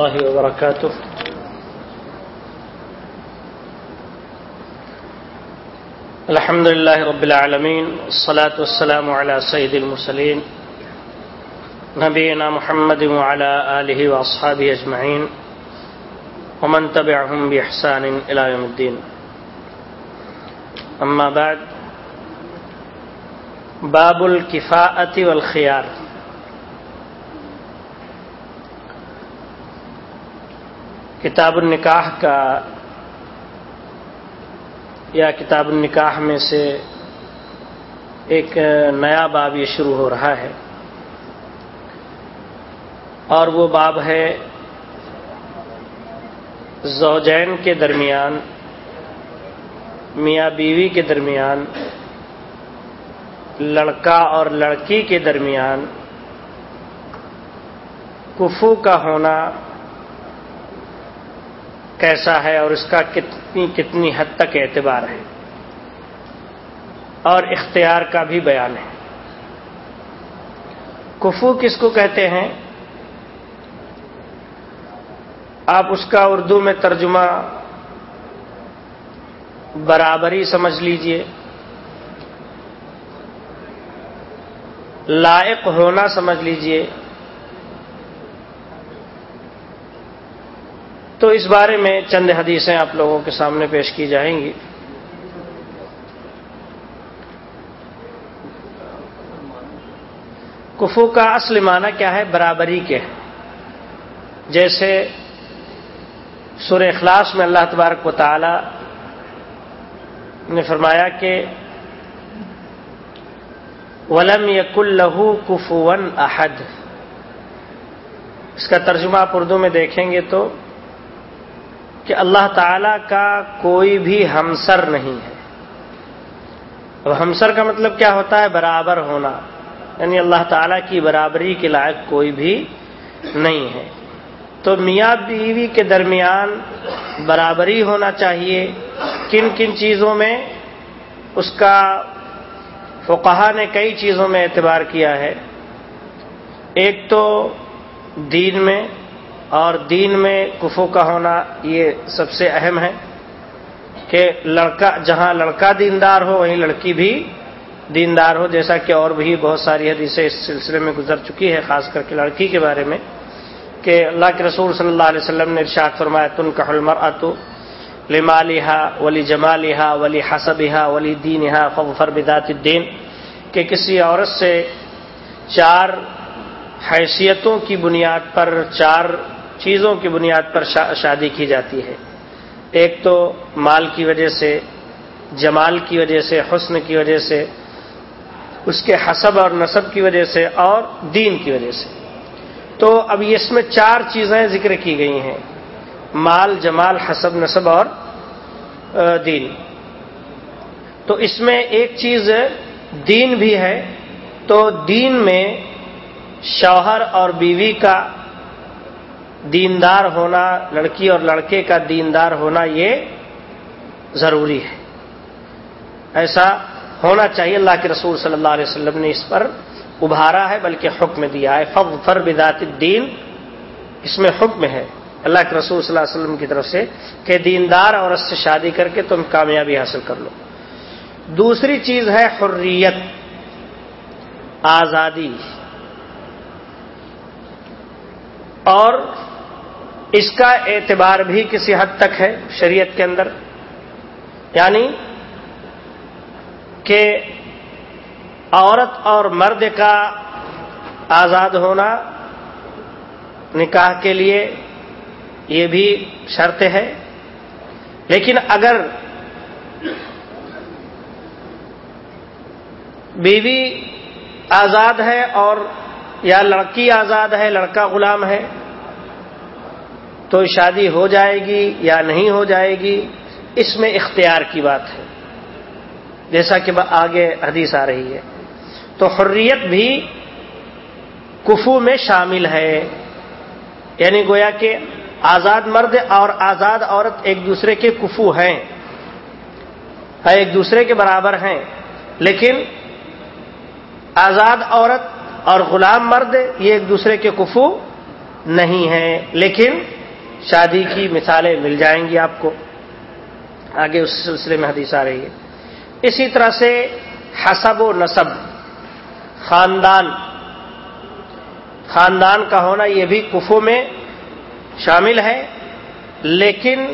الله وبركاته. الحمد لله رب العالمين الصلاة والسلام على سيد المرسلين، نبينا محمد وعلى آله وأصحابه أجمعين، ومن تبعهم بإحسان إلى يوم الدين. أما بعد، باب الكفاءة والخيار. کتاب النکاح کا یا کتاب النکاح میں سے ایک نیا باب یہ شروع ہو رہا ہے اور وہ باب ہے زوجین کے درمیان، میاں بیوی کے درمیان، لڑکا اور لڑکی کے درمیان کفو کا ہونا کیسا ہے اور اس کا کتنی کتنی حد تک اعتبار ہے۔ اور اختیار کا بھی بیان ہے۔ کفو کس کو کہتے ہیں؟ آپ اس کا اردو میں ترجمہ برابری سمجھ لیجیے۔ لائق ہونا سمجھ لیجیے۔ تو اس بارے میں چند حدیثیں آپ لوگوں کے سامنے پیش کی جائیں گی۔ کفو کا اصل معنی کیا ہے؟ برابری کے۔ جیسے سر اخلاص میں اللہ تبارک و تعالی نے فرمایا کہ ولم یق الہو کفون احد اس کا ترجمہ آپ اردو میں دیکھیں گے تو کہ اللہ تعالی کا کوئی بھی ہمسر نہیں ہے۔ اب ہمسر کا مطلب کیا ہوتا ہے؟ برابر ہونا۔ یعنی اللہ تعالیٰ کی برابری کے لائق کوئی بھی نہیں ہے۔ تو میاں بیوی کے درمیان برابری ہونا چاہیے۔ کن کن چیزوں میں؟ اس کا فقہا نے کئی چیزوں میں اعتبار کیا ہے۔ ایک تو دین میں اور دین میں کفو کا ہونا یہ سب سے اہم ہے کہ لڑکا، جہاں لڑکا دیندار ہو، وہیں لڑکی بھی دیندار ہو، جیسا کہ اور بھی بہت ساری حدیثیں اس سلسلے میں گزر چکی ہے خاص کر کے لڑکی کے بارے میں، کہ اللہ کے رسول صلی اللہ علیہ وسلم نے ارشاد فرمایا، تن کا حلمر اتو لمالحا ولی جمالحا ولی حسبہ ولی دینہا فغفر بدات الدین کہ کسی عورت سے چار حیثیتوں کی بنیاد پر، چار چیزوں کی بنیاد پر شادی کی جاتی ہے۔ ایک تو مال کی وجہ سے، جمال کی وجہ سے، حسن کی وجہ سے، اس کے حسب اور نصب کی وجہ سے اور دین کی وجہ سے۔ تو اب اس میں چار چیزیں ذکر کی گئی ہیں۔ مال، جمال، حسب، نصب اور دین۔ تو اس میں ایک چیز دین بھی ہے۔ تو دین میں شوہر اور بیوی کا دیندار ہونا، لڑکی اور لڑکے کا دیندار ہونا یہ ضروری ہے۔ ایسا ہونا چاہیے۔ اللہ کے رسول صلی اللہ علیہ وسلم نے اس پر ابھارا ہے، بلکہ حکم دیا ہے۔ فب فر بدات الدین۔ اس میں حکم ہے۔ اللہ کے رسول صلی اللہ علیہ وسلم کی طرف سے کہ دیندار عورت سے شادی کر کے تم کامیابی حاصل کر لو۔ دوسری چیز ہے حریت۔ آزادی۔ اور اس کا اعتبار بھی کسی حد تک ہے شریعت کے اندر۔ یعنی کہ عورت اور مرد کا آزاد ہونا نکاح کے لیے یہ بھی شرط ہے۔ لیکن اگر بیوی آزاد ہے اور یا لڑکی آزاد ہے، لڑکا غلام ہے تو شادی ہو جائے گی یا نہیں ہو جائے گی، اس میں اختیار کی بات ہے۔ جیسا کہ آگے حدیث آ رہی ہے۔ تو حریت بھی کفو میں شامل ہے۔ یعنی گویا کہ آزاد مرد اور آزاد عورت ایک دوسرے کے کفو ہیں۔ ہاں، ایک دوسرے کے برابر ہیں۔ لیکن آزاد عورت اور غلام مرد یہ ایک دوسرے کے کفو نہیں ہے لیکن شادی کی مثالیں مل جائیں گی آپ کو۔ آگے اس سلسلے میں حدیث آ رہی ہے۔ اسی طرح سے حسب و نصب، خاندان۔ خاندان کا ہونا یہ بھی کفو میں شامل ہے، لیکن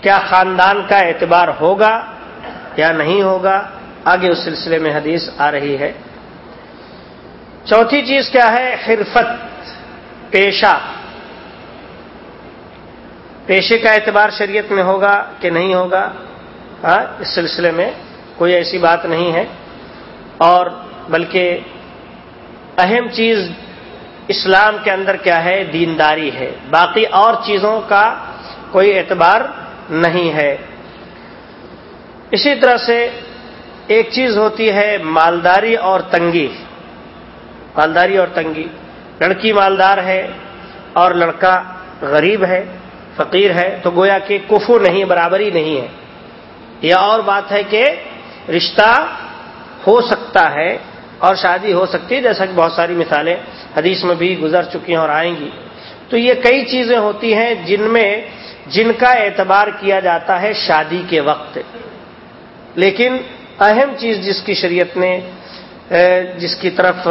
کیا خاندان کا اعتبار ہوگا یا نہیں ہوگا، آگے اس سلسلے میں حدیث آ رہی ہے۔ چوتھی چیز کیا ہے؟ حرفت، پیشہ۔ پیشے کا اعتبار شریعت میں ہوگا کہ نہیں ہوگا ہاں اس سلسلے میں کوئی ایسی بات نہیں ہے۔ اور بلکہ اہم چیز اسلام کے اندر کیا ہے؟ دینداری ہے۔ باقی اور چیزوں کا کوئی اعتبار نہیں ہے۔ اسی طرح سے ایک چیز ہوتی ہے مالداری اور تنگی۔ مالداری اور تنگی۔ لڑکی مالدار ہے اور لڑکا غریب ہے۔ فقیر ہے تو گویا کہ کفو نہیں، برابری نہیں ہے۔ یہ اور بات ہے کہ رشتہ ہو سکتا ہے اور شادی ہو سکتی ہے، جیسا کہ بہت ساری مثالیں حدیث میں بھی گزر چکی ہیں اور آئیں گی۔ تو یہ کئی چیزیں ہوتی ہیں جن میں جن کا اعتبار کیا جاتا ہے شادی کے وقت۔ لیکن اہم چیز جس کی شریعت نے جس کی طرف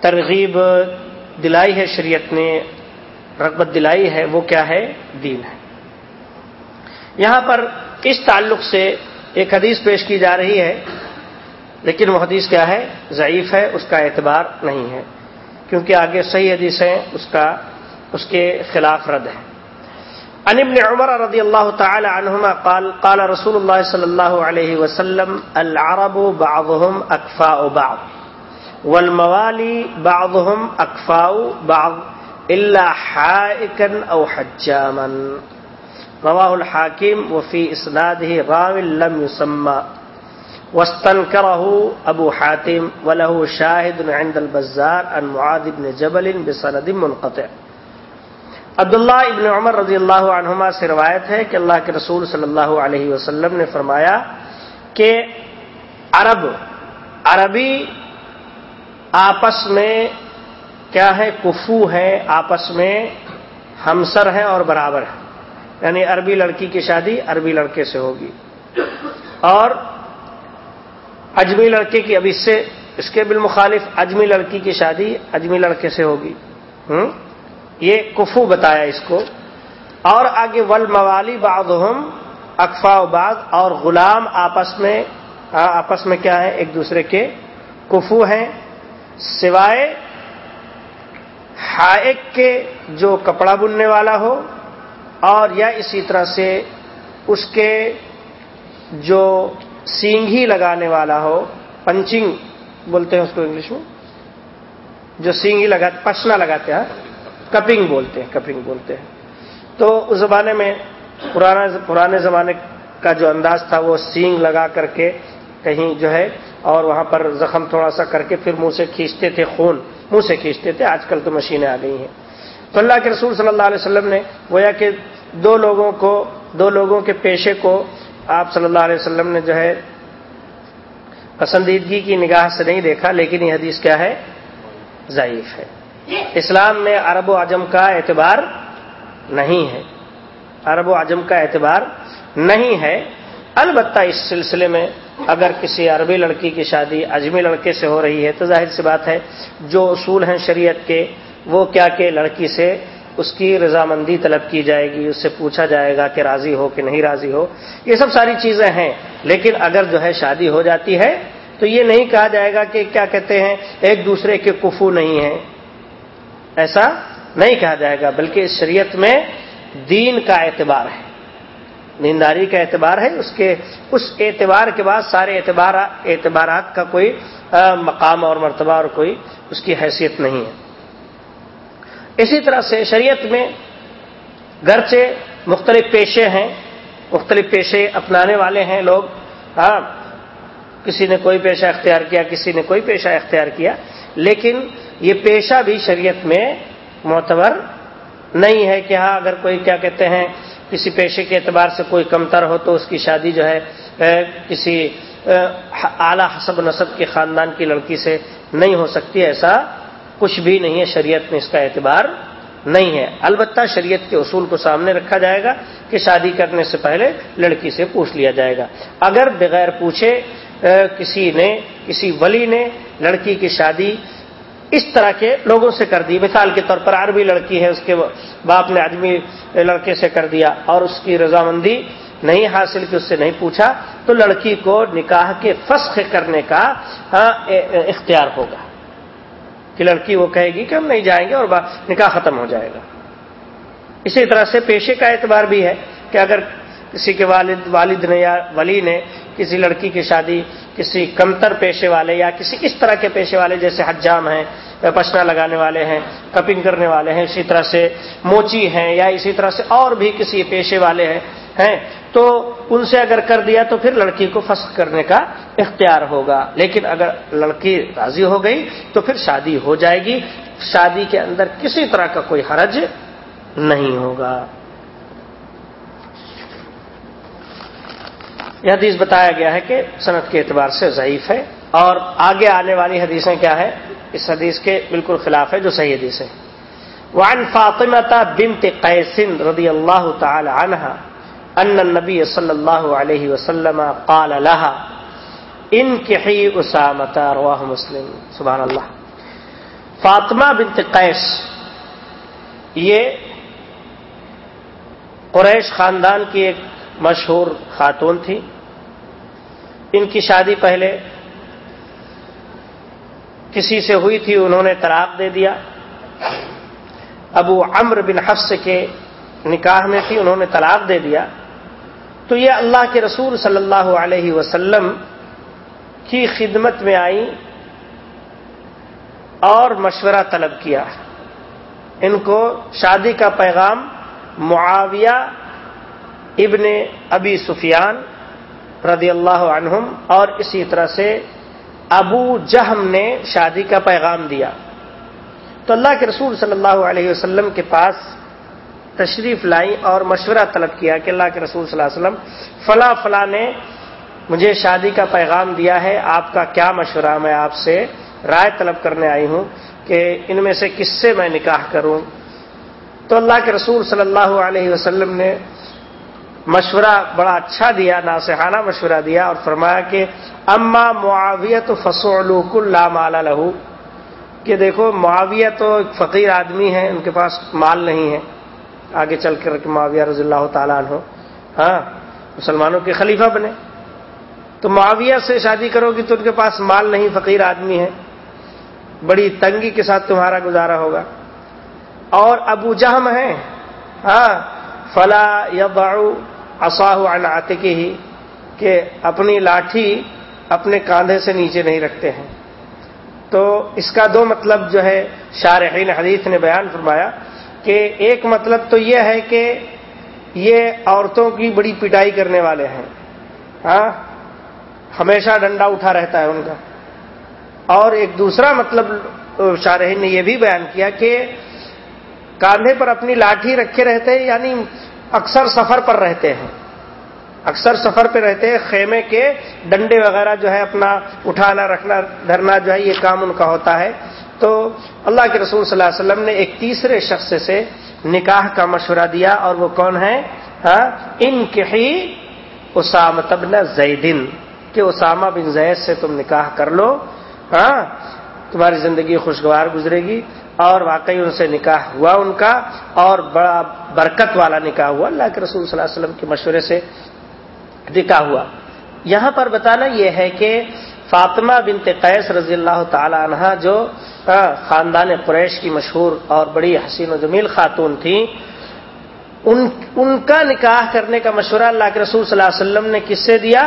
ترغیب دلائی ہے شریعت نے رغبت دلائی ہے، وہ کیا ہے؟ دین ہے۔ یہاں پر اس تعلق سے ایک حدیث پیش کی جا رہی ہے، لیکن وہ حدیث کیا ہے؟ ضعیف ہے، اس کا اعتبار نہیں ہے۔ کیونکہ آگے صحیح حدیث ہے اس کا، اس کے خلاف رد ہے عن ابن عمر رضی اللہ تعالی عنہما قال قال رسول اللہ صلی اللہ علیہ وسلم، العرب بعضهم اکفاء بعض، والموالی بعضهم اکفاء بعض۔ الا حائکا او حجاما. رواہ الحاکم وفی اسناده راو لم يسمى. واستنكره ابو حاتم وله شاهد عند البزار عن معاذ بن جبل بسند منقطع. عبداللہ ابن عمر رضی اللہ عنہما سے روایت ہے کہ اللہ کے رسول صلی اللہ علیہ وسلم نے فرمایا کہ عرب، عربی آپس میں کیا ہے؟ کفو ہے، آپس میں ہمسر ہیں اور برابر ہیں یعنی عربی لڑکی کی شادی عربی لڑکے سے ہوگی۔ اور اجمی لڑکے کی، اب اس سے، اس کے بالمخالف اجمی لڑکی کی شادی اجمی لڑکے سے ہوگی۔ ہوں؟ یہ کفو بتایا اس کو۔ اور آگے ول موالی بعض اقفا بعض، اور غلام آپس میں آپس میں کیا ہے؟ ایک دوسرے کے کفو ہیں۔ سوائے ہائک کے جو کپڑا بننے والا ہو اور یا اسی طرح سے اس کے جو سینگھی لگانے والا ہو، پنچنگ بولتے ہیں اس کو انگلش میں۔ جو سینگھی لگاتے پشنا لگاتے ہیں، کپنگ بولتے ہیں، کپنگ بولتے ہیں۔ تو اس زمانے میں پرانا پرانے زمانے کا جو انداز تھا، وہ سینگ لگا کر کے کہیں جو ہے اور وہاں پر زخم تھوڑا سا کر کے پھر منہ سے کھینچتے تھے، خون منہ سے کھینچتے تھے۔ آج کل تو مشینیں آ گئی ہیں۔ تو اللہ کے رسول صلی اللہ علیہ وسلم نے گویا کہ دو لوگوں کو، دو لوگوں کے پیشے کو آپ صلی اللہ علیہ وسلم نے جو ہے پسندیدگی کی نگاہ سے نہیں دیکھا، لیکن یہ حدیث کیا ہے؟ ضعیف ہے۔ اسلام میں عرب و عجم کا اعتبار نہیں ہے۔ عرب و عجم کا اعتبار نہیں ہے۔ البتہ اس سلسلے میں اگر کسی عربی لڑکی کی شادی اجمی لڑکے سے ہو رہی ہے تو ظاہر سی بات ہے، جو اصول ہیں شریعت کے، وہ کیا کہ لڑکی سے اس کی رضامندی طلب کی جائے گی، اس سے پوچھا جائے گا کہ راضی ہو کہ نہیں راضی ہو۔ یہ سب ساری چیزیں ہیں، لیکن اگر جو ہے شادی ہو جاتی ہے تو یہ نہیں کہا جائے گا کہ کیا کہتے ہیں، ایک دوسرے کے کفو نہیں ہیں۔ ایسا نہیں کہا جائے گا، بلکہ اس شریعت میں دین کا اعتبار ہے۔ دینداری کا اعتبار ہے، اس کے، اس اعتبار کے بعد سارے اعتبار، اعتبارات کا کوئی مقام اور مرتبہ اور کوئی اس کی حیثیت نہیں ہے۔ اسی طرح سے شریعت میں گرچہ مختلف پیشے ہیں، مختلف پیشے اپنانے والے ہیں لوگ ہاں کسی نے کوئی پیشہ اختیار کیا، کسی نے کوئی پیشہ اختیار کیا، لیکن یہ پیشہ بھی شریعت میں معتبر نہیں ہے کہ ہاں اگر کوئی کیا کہتے ہیں کسی پیشے کے اعتبار سے کوئی کمتر ہو تو اس کی شادی جو ہے کسی اعلی حسب نصب کے خاندان کی لڑکی سے نہیں ہو سکتی، ایسا کچھ بھی نہیں ہے، شریعت میں اس کا اعتبار نہیں ہے۔ البتہ شریعت کے اصول کو سامنے رکھا جائے گا کہ شادی کرنے سے پہلے لڑکی سے پوچھ لیا جائے گا۔ اگر بغیر پوچھے کسی نے، کسی ولی نے لڑکی کی شادی اس طرح کے لوگوں سے کر دی۔ مثال کے طور پر عربی لڑکی ہے، اس کے باپ نے آدمی لڑکے سے کر دیا اور اس کی رضامندی نہیں حاصل کی، اس سے نہیں پوچھا، تو لڑکی کو نکاح کے فسخ کرنے کا ہاں، اختیار ہوگا کہ لڑکی وہ کہے گی کہ ہم نہیں جائیں گے اور نکاح ختم ہو جائے گا۔ اسی طرح سے پیشے کا اعتبار بھی ہے کہ اگر کسی کے والد والد نے یا ولی نے کسی لڑکی کی شادی کسی کمتر پیشے والے یا کسی اس طرح کے پیشے والے جیسے حجام ہیں، یا پشنا لگانے والے ہیں، کپنگ کرنے والے ہیں، اسی طرح سے موچی ہیں یا اسی طرح سے اور بھی کسی پیشے والے ہیں تو ان سے اگر کر دیا تو پھر لڑکی کو فسخ کرنے کا اختیار ہوگا۔ لیکن اگر لڑکی راضی ہو گئی تو پھر شادی ہو جائے گی۔ شادی کے اندر کسی طرح کا کوئی حرج نہیں ہوگا۔ یہ حدیث بتایا گیا ہے کہ صنعت کے اعتبار سے ضعیف ہے اور آگے آنے والی حدیثیں کیا ہے اس حدیث کے بالکل خلاف ہے جو صحیح حدیث ہے وعن فاطمة بنت قيس رضي الله تعالى عنها أن النبي صلى الله عليه وسلم قال لها انكحي أسامة رواه مسلم سبحان اللہ فاطمہ بنت قیس، یہ قریش خاندان کی ایک مشہور خاتون تھی۔ ان کی شادی پہلے کسی سے ہوئی تھی، انہوں نے طلاق دے دیا۔ ابو امر بن حفص کے نکاح میں تھی، انہوں نے طلاق دے دیا۔ تو یہ اللہ کے رسول صلی اللہ علیہ وسلم کی خدمت میں آئی، اور مشورہ طلب کیا۔ ان کو شادی کا پیغام معاویہ ابن ابی سفیان رضی اللہ عنہم اور اسی طرح سے ابو جہم نے شادی کا پیغام دیا۔ تو اللہ کے رسول صلی اللہ علیہ وسلم کے پاس تشریف لائی اور مشورہ طلب کیا کہ اللہ کے رسول صلی اللہ علیہ وسلم، فلاں فلاں نے مجھے شادی کا پیغام دیا ہے، آپ کا کیا مشورہ میں آپ سے رائے طلب کرنے آئی ہوں کہ ان میں سے کس سے میں نکاح کروں۔ تو اللہ کے رسول صلی اللہ علیہ وسلم نے مشورہ بڑا اچھا دیا ناسحانہ مشورہ دیا اور فرمایا کہ اما معاویت فصولوک اللہ مالا لہو۔ کہ دیکھو، معاویہ تو ایک فقیر آدمی ہے، ان کے پاس مال نہیں ہے۔ آگے چل کر کے معاویہ رضی اللہ تعالیٰ عنہ ہاں مسلمانوں کے خلیفہ بنے۔ تو معاویہ سے شادی کرو گی تو ان کے پاس مال نہیں، فقیر آدمی ہے۔ بڑی تنگی کے ساتھ تمہارا گزارا ہوگا۔ اور ابو جہم ہے ہاں فلا یا اصاہ آتے کے ہی کہ اپنی لاٹھی اپنے کاندھے سے نیچے نہیں رکھتے ہیں۔ تو اس کا دو مطلب جو ہے، شارحین حدیث نے بیان فرمایا کہ ایک مطلب تو یہ ہے کہ یہ عورتوں کی بڑی پٹائی کرنے والے ہیں۔ ہاں ہمیشہ ڈنڈا اٹھا رہتا ہے ان کا۔ اور ایک دوسرا مطلب شارحین نے یہ بھی بیان کیا کہ کاندھے پر اپنی لاٹھی رکھے رہتے ہیں یعنی اکثر سفر پر رہتے ہیں۔ اکثر سفر پہ رہتے ہیں، خیمے کے ڈنڈے وغیرہ جو ہے اپنا اٹھانا، رکھنا، دھرنا جو ہے، یہ کام ان کا ہوتا ہے۔ تو اللہ کے رسول صلی اللہ علیہ وسلم نے ایک تیسرے شخص سے نکاح کا مشورہ دیا اور وہ کون ہے؟ ہاں، ان کے ہی اسام تبن زیدن، کہ اسامہ بن زید سے تم نکاح کر لو۔ ہاں تمہاری زندگی خوشگوار گزرے گی۔ اور واقعی ان سے نکاح ہوا ان کا اور بڑا برکت والا نکاح ہوا۔ اللہ کے رسول صلی اللہ علیہ وسلم کے مشورے سے نکاح ہوا۔ یہاں پر بتانا یہ ہے کہ فاطمہ بنت قیس رضی اللہ تعالی عنہ جو خاندان قریش کی مشہور اور بڑی حسین و جمیل خاتون تھیں ان ان کا نکاح کرنے کا مشورہ اللہ کے رسول صلی اللہ علیہ وسلم نے کس سے دیا؟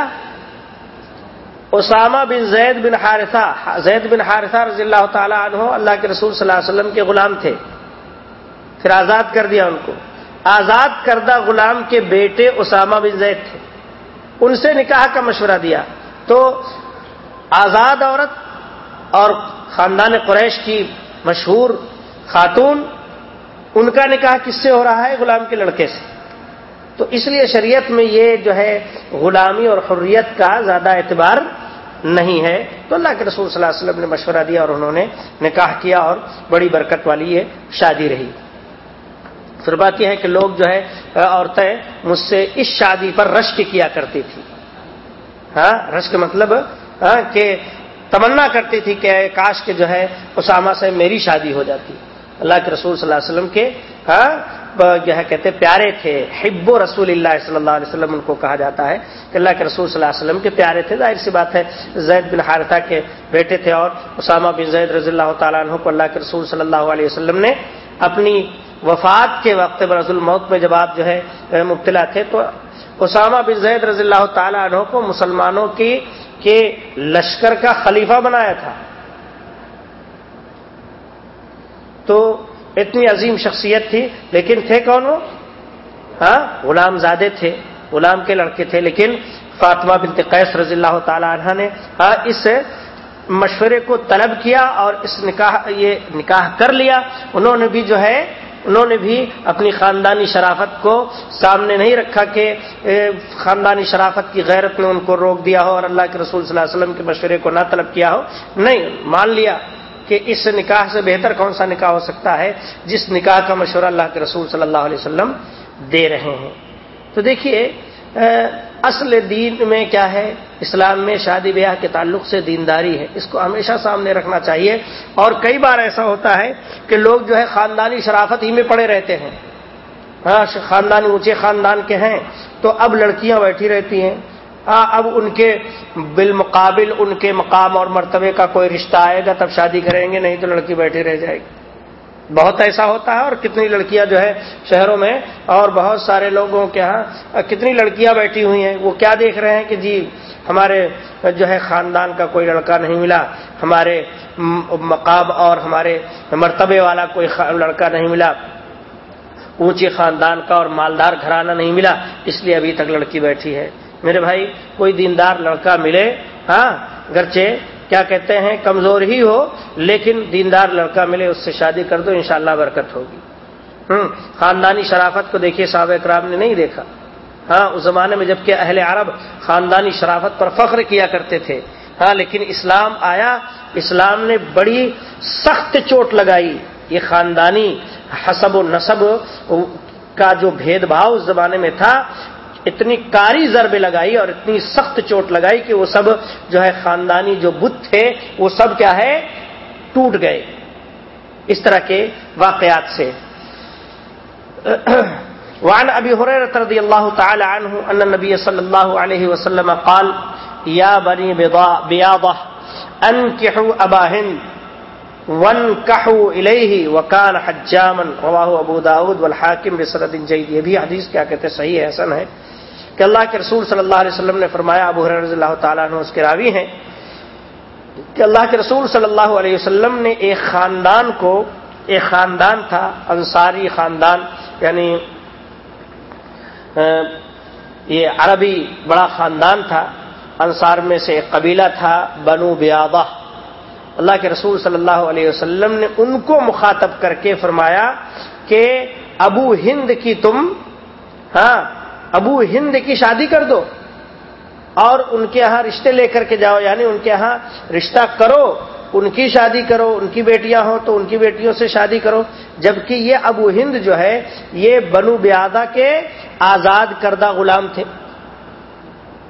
اسامہ بن زید بن حارثہ، زید بن حارثہ رضی اللہ تعالی عنہ اللہ کے رسول صلی اللہ علیہ وسلم کے غلام تھے۔ پھر آزاد کر دیا ان کو۔ آزاد کردہ غلام کے بیٹے اسامہ بن زید تھے۔ ان سے نکاح کا مشورہ دیا۔ تو آزاد عورت اور خاندان قریش کی مشہور خاتون، ان کا نکاح کس سے ہو رہا ہے؟ غلام کے لڑکے سے۔ تو اس لیے شریعت میں یہ جو ہے غلامی اور حریت کا زیادہ اعتبار نہیں ہے۔ تو اللہ کے رسول صلی اللہ علیہ وسلم نے مشورہ دیا اور انہوں نے نکاح کیا اور بڑی برکت والی یہ شادی رہی۔ پھر بات یہ ہے کہ لوگ جو ہے عورتیں مجھ سے اس شادی پر رشک کیا کرتی تھی۔ ہاں رشک مطلب ہاں کہ تمنا کرتی تھی کہ کاش کے جو ہے، اسامہ سے میری شادی ہو جاتی۔ اللہ کے رسول صلی اللہ علیہ وسلم کے ہاں جو ہے، کہتے پیارے تھے۔ حب و رسول اللہ صلی اللہ علیہ وسلم، ان کو کہا جاتا ہے کہ اللہ کے رسول صلی اللہ علیہ وسلم کے پیارے تھے۔ ظاہر سی بات ہے، زید بن حارثہ کے بیٹے تھے اور اسامہ بن زید رضی اللہ تعالیٰ عنہ کو اللہ کے رسول صلی اللہ علیہ وسلم نے اپنی وفات کے وقت برض الموت میں جب آپ جو ہے، مبتلا تھے تو اسامہ بن زید رضی اللہ تعالیٰ عنہ کو مسلمانوں کی، کے لشکر کا خلیفہ بنایا تھا تو اتنی عظیم شخصیت تھی، لیکن تھے کون وہ؟ ہاں غلام زادے تھے، غلام کے لڑکے تھے، لیکن فاطمہ بنت قیس رضی اللہ تعالی عنہ نے ہاں اس مشورے کو طلب کیا اور اس نکاح، یہ نکاح کر لیا۔ انہوں نے بھی جو ہے، انہوں نے بھی اپنی خاندانی شرافت کو سامنے نہیں رکھا کہ خاندانی شرافت کی غیرت نے ان کو روک دیا ہو اور اللہ کے رسول صلی اللہ علیہ وسلم کے مشورے کو نہ طلب کیا ہو۔ نہیں، مان لیا۔ کہ اس نکاح سے بہتر کون سا نکاح ہو سکتا ہے جس نکاح کا مشورہ اللہ کے رسول صلی اللہ علیہ وسلم دے رہے ہیں۔ تو دیکھیے اصل دین میں کیا ہے؟ اسلام میں شادی بیاہ کے تعلق سے دینداری ہے۔ اس کو ہمیشہ سامنے رکھنا چاہیے۔ اور کئی بار ایسا ہوتا ہے کہ لوگ جو ہے خاندانی شرافت ہی میں پڑے رہتے ہیں۔ ہاں خاندانی اونچے خاندان کے ہیں تو اب لڑکیاں بیٹھی رہتی ہیں۔ اب ان کے بالمقابل ان کے مقام اور مرتبے کا کوئی رشتہ آئے گا، تب شادی کریں گے، نہیں تو لڑکی بیٹھی رہ جائے گی۔ بہت ایسا ہوتا ہے اور کتنی لڑکیاں جو ہے شہروں میں اور بہت سارے لوگوں کے ہاں کتنی لڑکیاں بیٹھی ہوئی ہیں۔ وہ کیا دیکھ رہے ہیں کہ جی ہمارے جو ہے خاندان کا کوئی لڑکا نہیں ملا، ہمارے مقام اور ہمارے مرتبے والا کوئی لڑکا نہیں ملا، اونچے خاندان کا اور مالدار گھرانہ نہیں ملا، اس لیے ابھی تک لڑکی بیٹھی ہے۔ میرے بھائی، کوئی دیندار لڑکا ملے ہاں گرچے کیا کہتے ہیں، کمزور ہی ہو، لیکن دیندار لڑکا ملے، اس سے شادی کر دو، انشاءاللہ برکت ہوگی۔ ہوں خاندانی شرافت کو دیکھیے، صحابہ اکرام نے نہیں دیکھا۔ ہاں اس زمانے میں جبکہ اہل عرب خاندانی شرافت پر فخر کیا کرتے تھے۔ ہاں لیکن اسلام آیا، اسلام نے بڑی سخت چوٹ لگائی۔ یہ خاندانی حسب و نصب کا جو بھید بھاؤ اس زمانے میں تھا اتنی کاری ضربے لگائی اور اتنی سخت چوٹ لگائی کہ وہ سب جو ہے خاندانی جو بت تھے، وہ سب کیا ہے، ٹوٹ گئے۔ اس طرح کے واقعات سے۔ وعن ابي هريره رضي الله تعالى عنه ان النبي صلى الله عليه وسلم قال يا بني بياضه انكحوا ابا هند وانكحوا اليه وكان حجاما. رواه ابو داود والحاكم بسند جيد یہ بھی حدیث کیا کہتے ہیں، صحیح ہے، حسن ہے۔ کہ اللہ کے رسول صلی اللہ علیہ وسلم نے فرمایا، ابو رضی اللہ تعالیٰ عنہ اس کے راوی ہیں، کہ اللہ کے رسول صلی اللہ علیہ وسلم نے ایک خاندان کو، ایک خاندان تھا، انصاری خاندان یعنی یہ عربی بڑا خاندان تھا، انصار میں سے ایک قبیلہ تھا، بنو بیابہ اللہ کے رسول صلی اللہ علیہ وسلم نے ان کو مخاطب کر کے فرمایا کہ، ابو ہند کی تم ہاں ابو ہند کی شادی کر دو اور ان کے یہاں رشتے لے کر کے جاؤ یعنی ان کے یہاں رشتہ کرو، ان کی شادی کرو، ان کی بیٹیاں ہوں تو ان کی بیٹیوں سے شادی کرو۔ جبکہ یہ ابو ہند جو ہے، یہ بنو بیادہ کے آزاد کردہ غلام تھے۔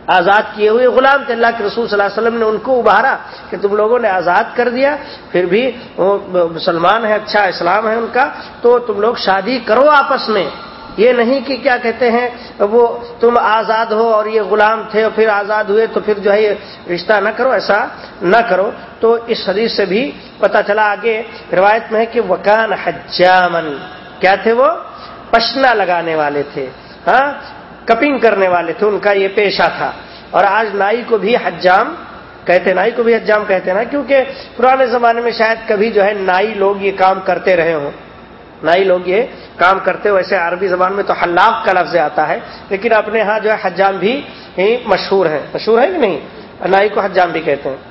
آزاد کیے ہوئے غلام تھے۔ اللہ کے رسول صلی اللہ علیہ وسلم نے ان کو ابھارا کہ تم لوگوں نے آزاد کر دیا، پھر بھی وہ مسلمان ہے اچھا اسلام ہے ان کا، تو تم لوگ شادی کرو آپس میں۔ یہ نہیں کہ کیا کہتے ہیں وہ تم آزاد ہو اور یہ غلام تھے اور پھر آزاد ہوئے تو پھر جو ہے یہ رشتہ نہ کرو، ایسا نہ کرو۔ تو اس حدیث سے بھی پتا چلا آگے روایت میں ہے کہ وکان حجامن کیا تھے وہ؟ پشنا لگانے والے تھے۔ ہاں کپنگ کرنے والے تھے، ان کا یہ پیشہ تھا۔ اور آج نائی کو بھی حجام کہتے نائی کو بھی حجام کہتے نا، کیونکہ پرانے زمانے میں شاید کبھی جو ہے نائی لوگ یہ کام کرتے رہے ہوں۔ نائی لوگ یہ کام کرتے ہو۔ ویسے عربی زبان میں تو حلاق کا لفظ آتا ہے، لیکن اپنے ہاں جو ہے حجام بھی مشہور ہے مشہور ہے کہ نہیں؟ نائی کو حجام بھی کہتے ہیں۔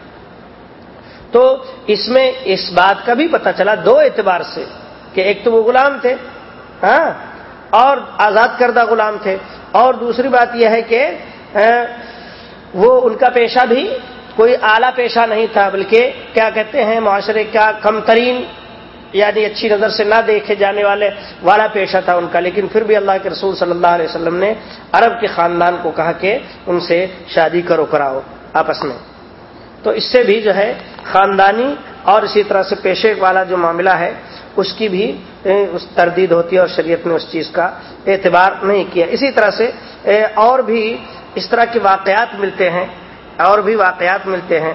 تو اس میں اس بات کا بھی پتا چلا دو اعتبار سے کہ ایک تو وہ غلام تھے ہاں اور آزاد کردہ غلام تھے۔ اور دوسری بات یہ ہے کہ وہ ان کا پیشہ بھی کوئی اعلی پیشہ نہیں تھا، بلکہ کیا کہتے ہیں، معاشرے کا کم ترین یعنی اچھی نظر سے نہ دیکھے جانے والے والا پیشہ تھا ان کا، لیکن پھر بھی اللہ کے رسول صلی اللہ علیہ وسلم نے عرب کے خاندان کو کہا کہ ان سے شادی کرو، کراؤ آپس میں۔ تو اس سے بھی جو ہے خاندانی اور اسی طرح سے پیشے والا جو معاملہ ہے، اس کی بھی اس تردید ہوتی ہے اور شریعت نے اس چیز کا اعتبار نہیں کیا۔ اسی طرح سے اور بھی اس طرح کے واقعات ملتے ہیں، اور بھی واقعات ملتے ہیں۔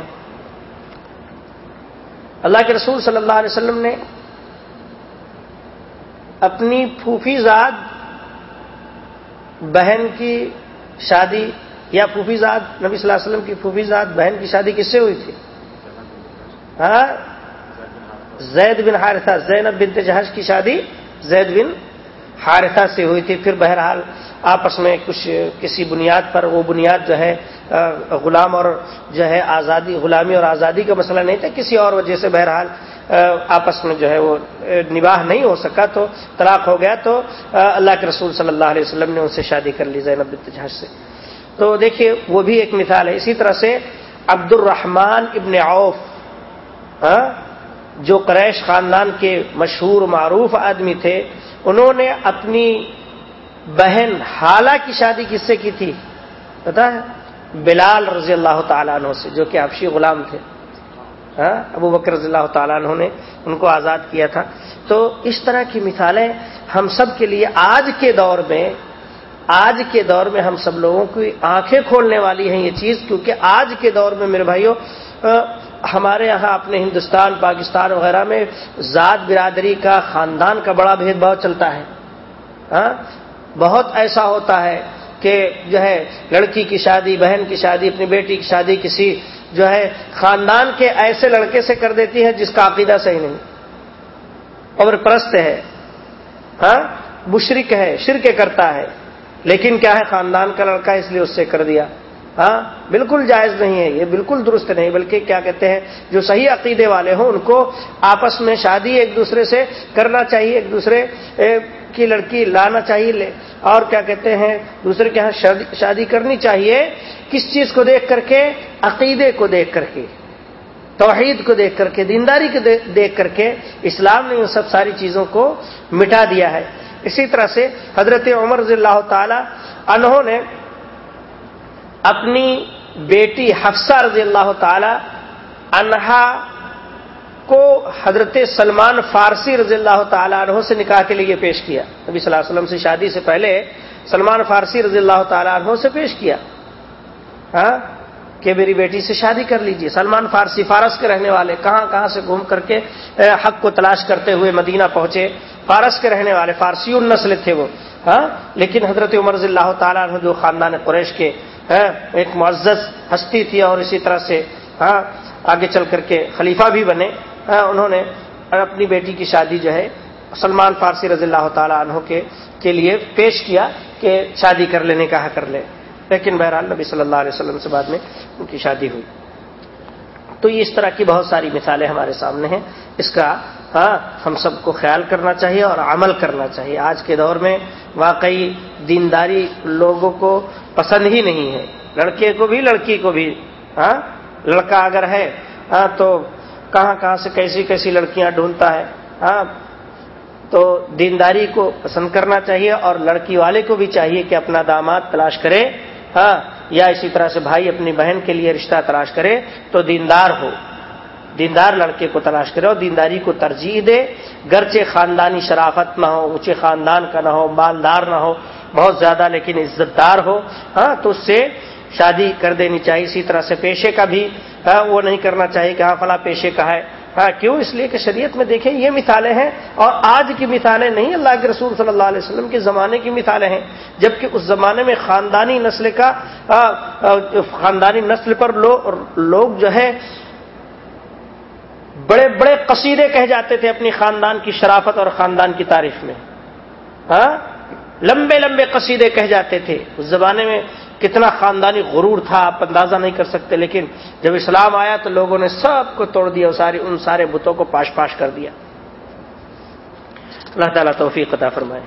اللہ کے رسول صلی اللہ علیہ وسلم نے اپنی پھوپھی زاد بہن کی شادی، یا پھوپھی زاد، نبی صلی اللہ علیہ وسلم کی پھوپھی زاد بہن کی شادی کس سے ہوئی تھی؟ ہاں؟ زید بن حارثہ، زینب بنت جہاز کی شادی زید بن حارثہ سے ہوئی تھی۔ پھر بہرحال آپس میں کچھ کسی بنیاد پر، وہ بنیاد جو ہے غلام اور جو ہے آزادی، غلامی اور آزادی کا مسئلہ نہیں تھا، کسی اور وجہ سے بہرحال آپس میں جو ہے وہ نباہ نہیں ہو سکا تو طلاق ہو گیا تو اللہ کے رسول صلی اللہ علیہ وسلم نے ان سے شادی کر لی زینب بنت جہاز سے۔ تو دیکھیے، وہ بھی ایک مثال ہے۔ اسی طرح سے عبد الرحمان ابن عوف جو قریش خاندان کے مشہور معروف آدمی تھے، انہوں نے اپنی بہن حالہ کی شادی کس سے کی تھی؟ پتا ہے؟ بلال رضی اللہ تعالیٰ عنہ سے، جو کہ افشی غلام تھے۔ ہاں، ابو بکر رضی اللہ تعالیٰ عنہ نے ان کو آزاد کیا تھا۔ تو اس طرح کی مثالیں ہم سب کے لیے آج کے دور میں، آج کے دور میں ہم سب لوگوں کی آنکھیں کھولنے والی ہیں یہ چیز، کیونکہ آج کے دور میں میرے بھائیوں ہمارے یہاں اپنے ہندوستان، پاکستان وغیرہ میں ذات برادری کا خاندان کا بڑا بھید بھاؤ چلتا ہے۔ بہت ایسا ہوتا ہے کہ جو ہے، لڑکی کی شادی، بہن کی شادی، اپنی بیٹی کی شادی، کسی جو ہے خاندان کے ایسے لڑکے سے کر دیتی ہے جس کا عقیدہ صحیح نہیں۔ اور پرست ہے۔ ہاں؟ مشرق ہے، شرک کرتا ہے۔ لیکن کیا ہے؟ خاندان کا لڑکا اس لیے اس سے کر دیا۔ ہاں؟ بالکل جائز نہیں ہے، یہ بالکل درست نہیں، بلکہ کیا کہتے ہیں، جو صحیح عقیدے والے ہوں، ان کو آپس میں شادی ایک دوسرے سے کرنا چاہیے، ایک دوسرے کی لڑکی لانا چاہیے اور کیا کہتے ہیں، دوسرے کے یہاں شادی کرنی چاہیے۔ کس چیز کو دیکھ کر کے؟ عقیدے کو دیکھ کر کے۔ توحید کو دیکھ کر کے، دینداری کو دیکھ کر کے اسلام نے ان سب ساری چیزوں کو مٹا دیا ہے۔ اسی طرح سے حضرت عمر رضی اللہ تعالی انہوں نے اپنی بیٹی حفصہ رضی اللہ تعالی انہا کو حضرت سلمان فارسی رضی اللہ تعالیٰ عنہ سے نکاح کے لیے پیش کیا۔ نبی صلی اللہ علیہ وسلم سے شادی سے پہلے سلمان فارسی رضی اللہ تعالیٰ عنہ سے پیش کیا۔ ہاں؟ کہ میری بیٹی سے شادی کر لیجیے۔ سلمان فارسی فارس کے رہنے والے کہاں کہاں سے گھوم کر کے حق کو تلاش کرتے ہوئے مدینہ پہنچے۔ فارس کے رہنے والے فارسی نسل تھے وہ۔ ہاں؟ لیکن حضرت عمر رضی اللہ تعالیٰ عنہ جو خاندان قریش کے ہاں، ایک معزز ہستی تھی اور اسی طرح سے ہاں آگے چل کر کے خلیفہ بھی بنے۔ ہاں، انہوں نے اپنی بیٹی کی شادی جو ہے، سلمان فارسی رضی اللہ تعالیٰ عنہ کے کے لیے پیش کیا کہ شادی کر لینے کہا کر لے۔ لیکن بہرحال نبی صلی اللہ علیہ وسلم سے بعد میں ان کی شادی ہوئی۔ تو یہ اس طرح کی بہت ساری مثالیں ہمارے سامنے ہیں۔ اس کا ہاں ہم سب کو خیال کرنا چاہیے اور عمل کرنا چاہیے۔ آج کے دور میں واقعی دینداری لوگوں کو پسند ہی نہیں ہے۔ لڑکے کو بھی، لڑکی کو بھی ہاں لڑکا اگر ہے ہاں تو کہاں کہاں سے کیسی کیسی لڑکیاں ڈھونڈتا ہے ہاں تو دینداری کو پسند کرنا چاہیے اور لڑکی والے کو بھی چاہیے کہ اپنا داماد تلاش کرے ہاں یا اسی طرح سے بھائی اپنی بہن کے لیے رشتہ تلاش کرے تو دیندار ہو۔ دیندار لڑکے کو تلاش کرے اور دینداری کو ترجیح دے۔ گرچہ خاندانی شرافت نہ ہو، اونچے خاندان کا نہ ہو، مالدار نہ ہو، بہت زیادہ لیکن عزت دار ہو ہاں تو اس سے شادی کر دینی چاہیے۔ اسی طرح سے پیشے کا بھی ہاں، وہ نہیں کرنا چاہیے کہ ہاں فلاں پیشے کا ہے۔ ہاں کیوں؟ اس لیے کہ شریعت میں دیکھیں، یہ مثالیں ہیں اور آج کی مثالیں نہیں، اللہ کے رسول صلی اللہ علیہ وسلم کے زمانے کی مثالیں ہیں۔ جبکہ اس زمانے میں خاندانی نسل کا خاندانی نسل پر لوگ جو ہے بڑے بڑے قصیدے کہہ جاتے تھے اپنی خاندان کی شرافت اور خاندان کی تعریف میں۔ ہاں لمبے لمبے قصیدے کہہ جاتے تھے۔ اس زمانے میں کتنا خاندانی غرور تھا، آپ اندازہ نہیں کر سکتے، لیکن جب اسلام آیا تو لوگوں نے سب کو توڑ دیا ساری ان سارے بتوں کو پاش پاش کر دیا۔ اللہ تعالیٰ توفیق عطا فرمائے۔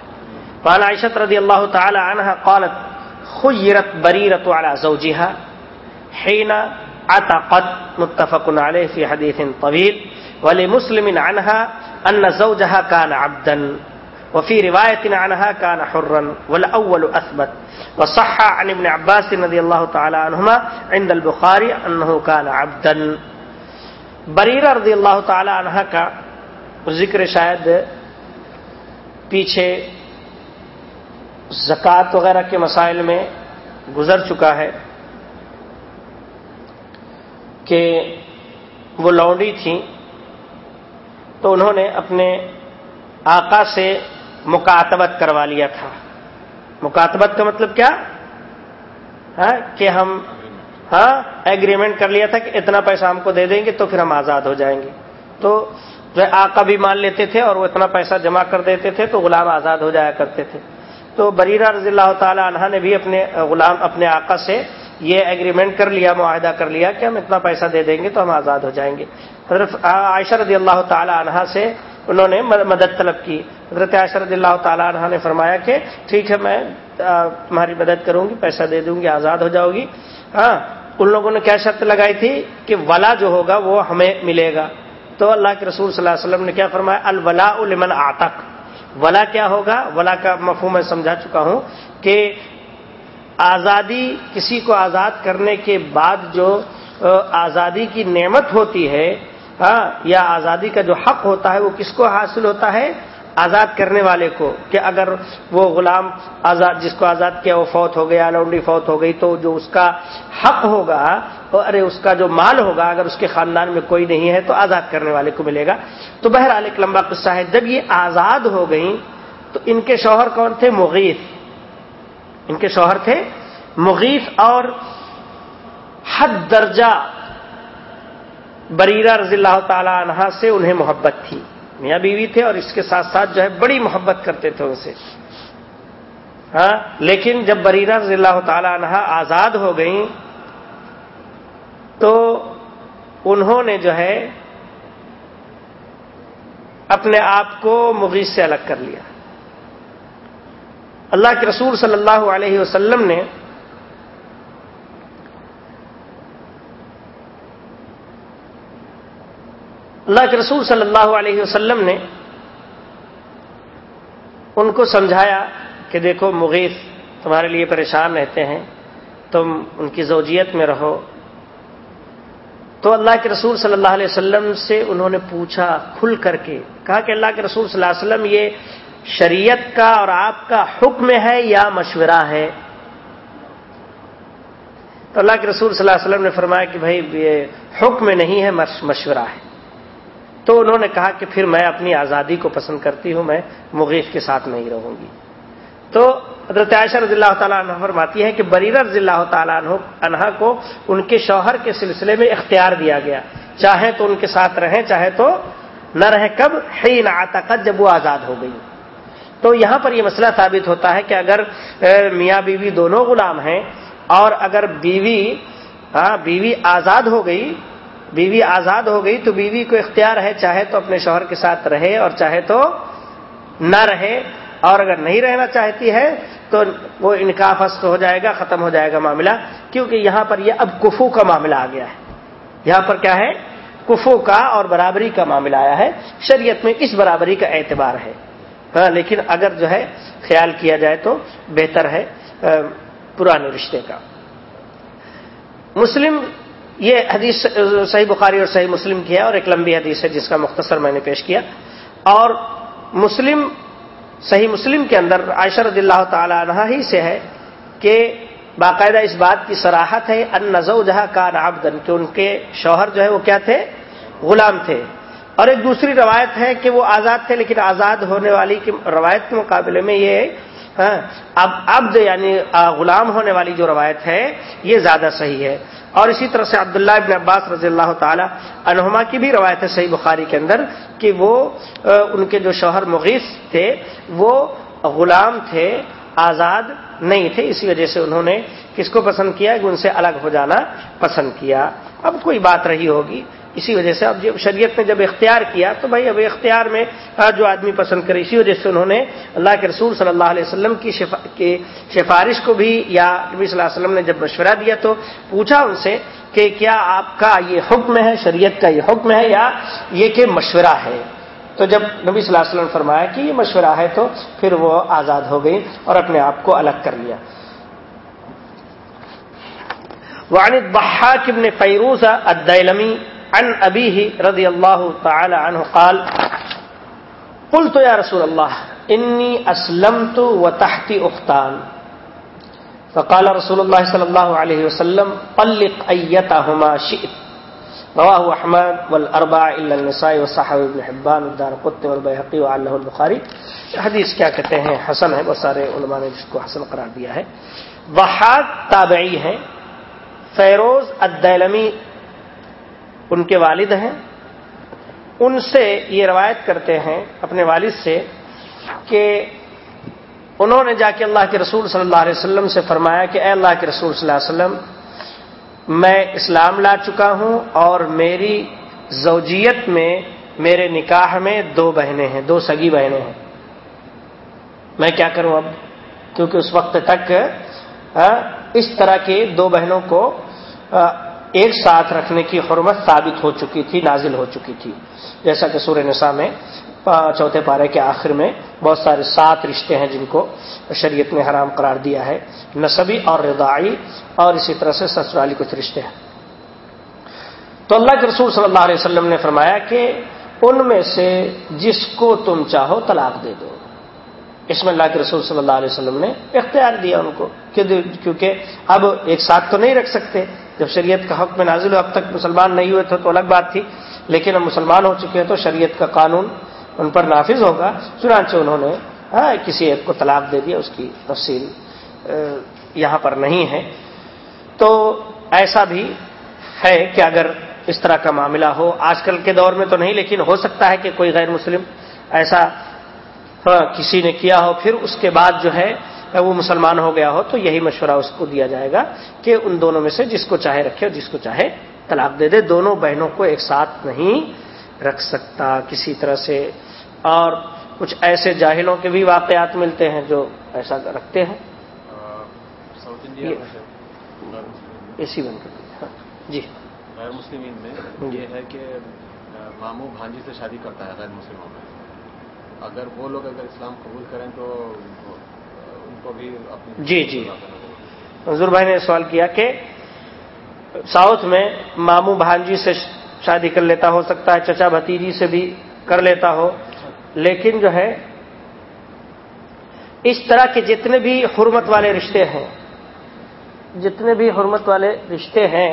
قال عائشت رضی اللہ تعالی عنہ قالت، خیرت بریرت على زوجها حين عتقت، متفق عليه في حديث طويل ولمسلم عنها ان زوجها كان عبدا۔ وفي رواية عنها كان حرا والأول أثبت. وصح عن ابن عباس رضي الله تعالى عنهما عند البخاري أنه كان عبدا. بریرہ رضی اللہ تعالی عنہ کا ذکر شاید پیچھے زکوٰۃ وغیرہ کے مسائل میں گزر چکا ہے کہ وہ لونڈی تھیں تو انہوں نے اپنے آقا سے مکاتبت کروا لیا تھا۔ مکاتبت کا مطلب کیا؟ ہاں کہ ہم ہاں ایگریمنٹ کر لیا تھا کہ اتنا پیسہ ہم کو دے دیں گے تو پھر ہم آزاد ہو جائیں گے۔ تو جو آقا بھی مان لیتے تھے اور وہ اتنا پیسہ جمع کر دیتے تھے تو غلام آزاد ہو جایا کرتے تھے۔ تو بریرہ رضی اللہ تعالی عنہ نے بھی اپنے غلام، اپنے آقا سے یہ ایگریمنٹ کر لیا، معاہدہ کر لیا کہ ہم اتنا پیسہ دے دیں گے تو ہم آزاد ہو جائیں گے۔ حضرت عائشہ رضی اللہ تعالی عنہ سے انہوں نے مدد طلب کی۔ حضرت عائشہ رضی اللہ تعالی عنہ نے فرمایا کہ ٹھیک ہے میں تمہاری مدد کروں گی، پیسہ دے دوں گی، آزاد ہو جاؤ گی۔ ہاں ان لوگوں نے کیا شرط لگائی تھی کہ ولا جو ہوگا وہ ہمیں ملے گا۔ تو اللہ کے رسول صلی اللہ علیہ وسلم نے کیا فرمایا؟ الولا لمن آتک ولا کیا ہوگا؟ ولا کا مفہوم میں سمجھا چکا ہوں کہ آزادی، کسی کو آزاد کرنے کے بعد جو آزادی کی نعمت ہوتی ہے ہاں یا آزادی کا جو حق ہوتا ہے، وہ کس کو حاصل ہوتا ہے؟ آزاد کرنے والے کو، کہ اگر وہ غلام آزاد، جس کو آزاد کیا، وہ فوت ہو گیا، لونڈی فوت ہو گئی، تو جو اس کا حق ہوگا ارے، اس کا جو مال ہوگا، اگر اس کے خاندان میں کوئی نہیں ہے، تو آزاد کرنے والے کو ملے گا۔ تو بہرحال ایک لمبا قصہ ہے۔ جب یہ آزاد ہو گئیں، تو ان کے شوہر کون تھے؟ مغیث۔ ان کے شوہر تھے مغیث، اور حد درجہ بریرہ رضی اللہ تعالی عنہ سے انہیں محبت تھی۔ میاں بیوی تھے اور اس کے ساتھ ساتھ جو ہے بڑی محبت کرتے تھے ان سے۔ ہاں لیکن جب بریرہ رضی اللہ تعالی عنہ آزاد ہو گئیں، تو انہوں نے جو ہے اپنے آپ کو مغیث سے الگ کر لیا۔ اللہ کے رسول صلی اللہ علیہ وسلم نے اللہ کے رسول صلی اللہ علیہ وسلم نے ان کو سمجھایا کہ دیکھو مغیث تمہارے لیے پریشان رہتے ہیں، تم ان کی زوجیت میں رہو۔ تو اللہ کے رسول صلی اللہ علیہ وسلم سے انہوں نے پوچھا کھل کر کے، کہا کہ اللہ کے رسول صلی اللہ علیہ وسلم، یہ شریعت کا اور آپ کا حکم ہے یا مشورہ ہے؟ تو اللہ کے رسول صلی اللہ علیہ وسلم نے فرمایا کہ بھائی، یہ حکم نہیں ہے مشورہ ہے۔ تو انہوں نے کہا کہ پھر میں اپنی آزادی کو پسند کرتی ہوں، میں مغیف کے ساتھ نہیں رہوں گی۔ تو حضرت عائشہ رضی اللہ تعالیٰ عنہ فرماتی ہے کہ بریرہ رضی اللہ تعالیٰ عنہ کو ان کے شوہر کے سلسلے میں اختیار دیا گیا۔ چاہے تو ان کے ساتھ رہیں، چاہے تو نہ رہے کب؟ ہی نہ جب وہ آزاد ہو گئی۔ تو یہاں پر یہ مسئلہ ثابت ہوتا ہے کہ اگر میاں بیوی دونوں غلام ہیں اور اگر بیوی ہاں بیوی آزاد ہو گئی بیوی آزاد ہو گئی تو بیوی کو اختیار ہے چاہے تو اپنے شوہر کے ساتھ رہے اور چاہے تو نہ رہے اور اگر نہیں رہنا چاہتی ہے تو وہ انکاح ہو جائے گا، ختم ہو جائے گا معاملہ۔ کیونکہ یہاں پر یہ اب کفو کا معاملہ آ گیا ہے۔ یہاں پر کیا ہے؟ کفو کا اور برابری کا معاملہ آیا ہے۔ شریعت میں اس برابری کا اعتبار ہے۔ ہاں لیکن اگر جو ہے خیال کیا جائے تو بہتر ہے پرانے رشتے کا۔ مسلم یہ حدیث صحیح بخاری اور صحیح مسلم کی ہے اور ایک لمبی حدیث ہے جس کا مختصر میں نے پیش کیا۔ اور مسلم صحیح مسلم کے اندر عائشہ رضی اللہ تعالی عنہ ہی سے ہے کہ باقاعدہ اس بات کی سراحت ہے ان نزو جہاں کا نابدن کہ ان کے شوہر جو ہے وہ کیا تھے؟ غلام تھے۔ اور ایک دوسری روایت ہے کہ وہ آزاد تھے لیکن آزاد ہونے والی کی روایت کے مقابلے میں یہ ہاں، اب ابد یعنی غلام ہونے والی جو روایت ہے، یہ زیادہ صحیح ہے۔ اور اسی طرح سے عبداللہ ابن عباس رضی اللہ تعالی عنہما کی بھی روایت ہے صحیح بخاری کے اندر کہ وہ ان کے جو شوہر مغیث تھے، وہ غلام تھے، آزاد نہیں تھے۔ اسی وجہ سے انہوں نے کس کو پسند کیا؟ کہ ان سے الگ ہو جانا پسند کیا۔ اب کوئی بات رہی ہوگی۔ اسی وجہ سے اب جب شریعت نے جب اختیار کیا تو بھائی اب اختیار میں جو آدمی پسند کرے اسی وجہ سے انہوں نے اللہ کے رسول صلی اللہ علیہ وسلم کی سفارش کو بھی یا نبی صلی اللہ علیہ وسلم نے جب مشورہ دیا تو پوچھا ان سے کہ کیا آپ کا یہ حکم ہے، شریعت کا یہ حکم ہے یا یہ کہ مشورہ ہے؟ تو جب نبی صلی اللہ علیہ وسلم نے فرمایا کہ یہ مشورہ ہے تو پھر وہ آزاد ہو گئی اور اپنے آپ کو الگ کر لیا۔ وعن الضحاك بن فيروز الديلمي عن أبيه رضي الله تعالى عنه قال، قلت يا رسول الله، إني أسلمت وتحتي أختان. فقال رسول الله صلى الله عليه وسلم، طلق أيتهما شئت. رواه أحمد والأربع إلا النساء والصحابي بن حبان والدار قط والبيهقي وعله البخاري. حدیث کیا کہتے ہیں؟ حسن ہے، بہت سارے علماء نے جس کو حسن قرار دیا ہے۔ وحاد تابعی ہیں، فیروز الدیلمی ان کے والد ہیں۔ ان سے یہ روایت کرتے ہیں اپنے والد سے کہ انہوں نے جا کے اللہ کے رسول صلی اللہ علیہ وسلم سے فرمایا کہ اے اللہ کے رسول صلی اللہ علیہ وسلم، میں اسلام لا چکا ہوں اور میری زوجیت میں میرے نکاح میں دو بہنیں ہیں، دو سگی بہنیں ہیں۔ میں کیا کروں اب؟ کیونکہ اس وقت تک ہاں، اس طرح کے دو بہنوں کو ہاں، ایک ساتھ رکھنے کی حرمت ثابت ہو چکی تھی، نازل ہو چکی تھی۔ جیسا کہ سورہ نساء میں چوتھے پارے کے آخر میں بہت سارے سات رشتے ہیں جن کو شریعت نے حرام قرار دیا ہے۔ نصبی اور رضائی اور اسی طرح سے سسرالی کچھ رشتے ہیں۔ تو اللہ کے رسول صلی اللہ علیہ وسلم نے فرمایا کہ ان میں سے جس کو تم چاہو طلاق دے دو۔ اس میں اللہ کے رسول صلی اللہ علیہ وسلم نے اختیار دیا ان کو کیونکہ اب ایک ساتھ تو نہیں رکھ سکتے۔ جب شریعت کا حق میں نازل ہو اب تک مسلمان نہیں ہوئے تھے تو الگ بات تھی لیکن اب مسلمان ہو چکے ہیں تو شریعت کا قانون ان پر نافذ ہوگا۔ چنانچہ انہوں نے ہاں کسی ایک کو طلاق دے دیا اس کی تفصیل یہاں پر نہیں ہے۔ تو ایسا بھی ہے کہ اگر اس طرح کا معاملہ ہو آج کل کے دور میں تو نہیں لیکن ہو سکتا ہے کہ کوئی غیر مسلم ایسا ہاں، کسی نے کیا ہو پھر اس کے بعد جو ہے وہ مسلمان ہو گیا ہو تو یہی مشورہ اس کو دیا جائے گا کہ ان دونوں میں سے جس کو چاہے رکھے اور جس کو چاہے طلاق دے دے۔ دونوں بہنوں کو ایک ساتھ نہیں رکھ سکتا کسی طرح سے۔ اور کچھ ایسے جاہلوں کے بھی واقعات ملتے ہیں جو ایسا رکھتے ہیں۔ اسی بن کر ہاں، جی۔ غیر مسلمین میں یہ ہے کہ ماموں بھانجی سے شادی کرتا ہے غیر مسلموں میں۔ اگر وہ لوگ اگر اسلام قبول کریں تو کو بھی اپنی جی جی۔ حضور بھائی نے سوال کیا کہ ساؤتھ میں ماموں بھانجی سے شادی کر لیتا ہو سکتا ہے چچا بھتیجی سے بھی کر لیتا ہو لیکن جو ہے اس طرح کے جتنے بھی حرمت والے رشتے ہیں جتنے بھی حرمت والے رشتے ہیں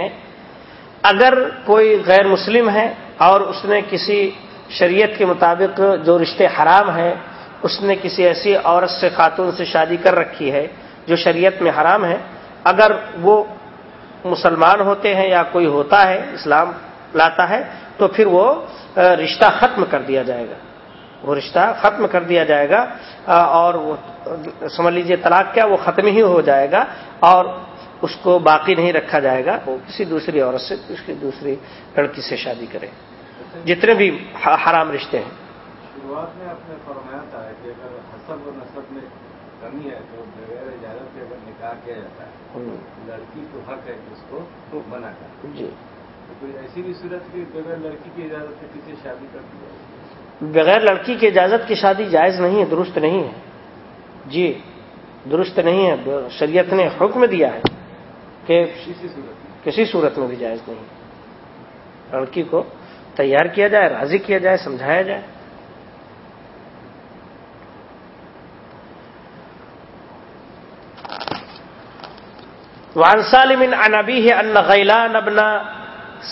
اگر کوئی غیر مسلم ہے اور اس نے کسی شریعت کے مطابق جو رشتے حرام ہیں اس نے کسی ایسی عورت سے خاتون سے شادی کر رکھی ہے جو شریعت میں حرام ہے۔ اگر وہ مسلمان ہوتے ہیں یا کوئی ہوتا ہے، اسلام لاتا ہے، تو پھر وہ رشتہ ختم کر دیا جائے گا۔ وہ رشتہ ختم کر دیا جائے گا اور وہ، سمجھ لیجیے طلاق کیا وہ ختم ہی ہو جائے گا اور اس کو باقی نہیں رکھا جائے گا۔ وہ کسی دوسری عورت سے اس کی دوسری لڑکی سے شادی کرے۔ جتنے بھی حرام رشتے ہیں۔ شروعات میں اگر حسب و نصب میں کرنی ہے تو بغیر اجازت کے اگر نکاح کیا جاتا ہے لڑکی کو حق ہے کہ اس کو بنا کر جی۔ کوئی ایسی بھی صورت کہ بغیر لڑکی کی اجازت سے کسی شادی کر دی بغیر لڑکی کی اجازت کی شادی جائز نہیں ہے درست نہیں ہے۔ جی درست نہیں ہے۔ شریعت نے حکم دیا ہے کہ کسی صورت میں۔ بھی جائز نہیں لڑکی کو تیار کیا جائے راضی کیا جائے سمجھایا جائے۔ وعن سالم عن أبيه أن غيلان ابن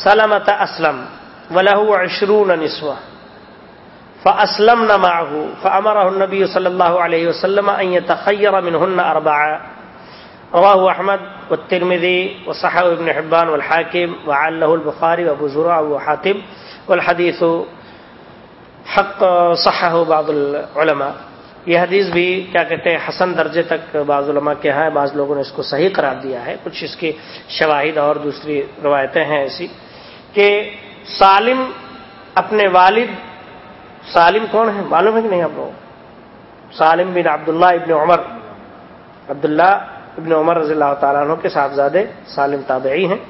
سلمة أسلم وله عشرون نسوة فأسلمن معه فأمره النبي صلى الله عليه وسلم أن يتخير منهن أربعة رواه أحمد والترمذي وصحه ابن حبان والحاكم وعله البخاري وابو زرع وحاتم والحدیث حق صحہ بعض العلماء یہ حدیث بھی کیا کہتے ہیں حسن درجے تک بعض علماء کے ہیں بعض لوگوں نے اس کو صحیح قرار دیا ہے۔ کچھ اس کی شواہد اور دوسری روایتیں ہیں ایسی کہ سالم اپنے والد، سالم کون ہے؟ معلوم ہے کہ نہیں آپ لوگ سالم بن عبداللہ ابن عمر، عبداللہ ابن عمر رضی اللہ تعالیٰ عنہ کے صاحبزادے سالم تابعی ہیں۔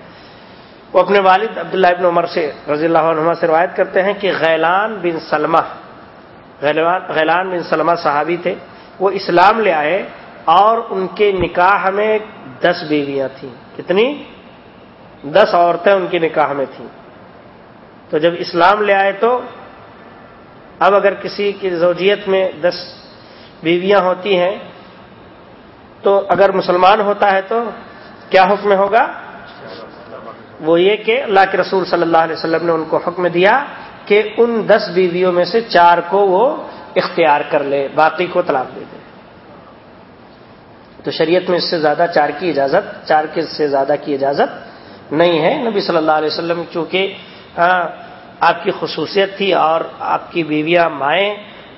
وہ اپنے والد عبداللہ ابن عمر سے رضی اللہ عنہ سے روایت کرتے ہیں کہ غیلان بن سلمہ غیلان بن سلمہ صحابی تھے۔ وہ اسلام لے آئے اور ان کے نکاح میں دس بیویاں تھیں۔ کتنی؟ دس عورتیں ان کے نکاح میں تھیں۔ تو جب اسلام لے آئے تو اب اگر کسی کی زوجیت میں دس بیویاں ہوتی ہیں تو اگر مسلمان ہوتا ہے تو کیا حکم ہوگا؟ وہ یہ کہ اللہ کے رسول صلی اللہ علیہ وسلم نے ان کو حکم دیا کہ ان دس بیویوں میں سے چار کو وہ اختیار کر لے، باقی کو طلاق دے دے۔ تو شریعت میں اس سے زیادہ چار کی اجازت، چار کے سے زیادہ کی اجازت نہیں ہے۔ نبی صلی اللہ علیہ وسلم چونکہ آپ کی خصوصیت تھی اور آپ کی بیویاں مائیں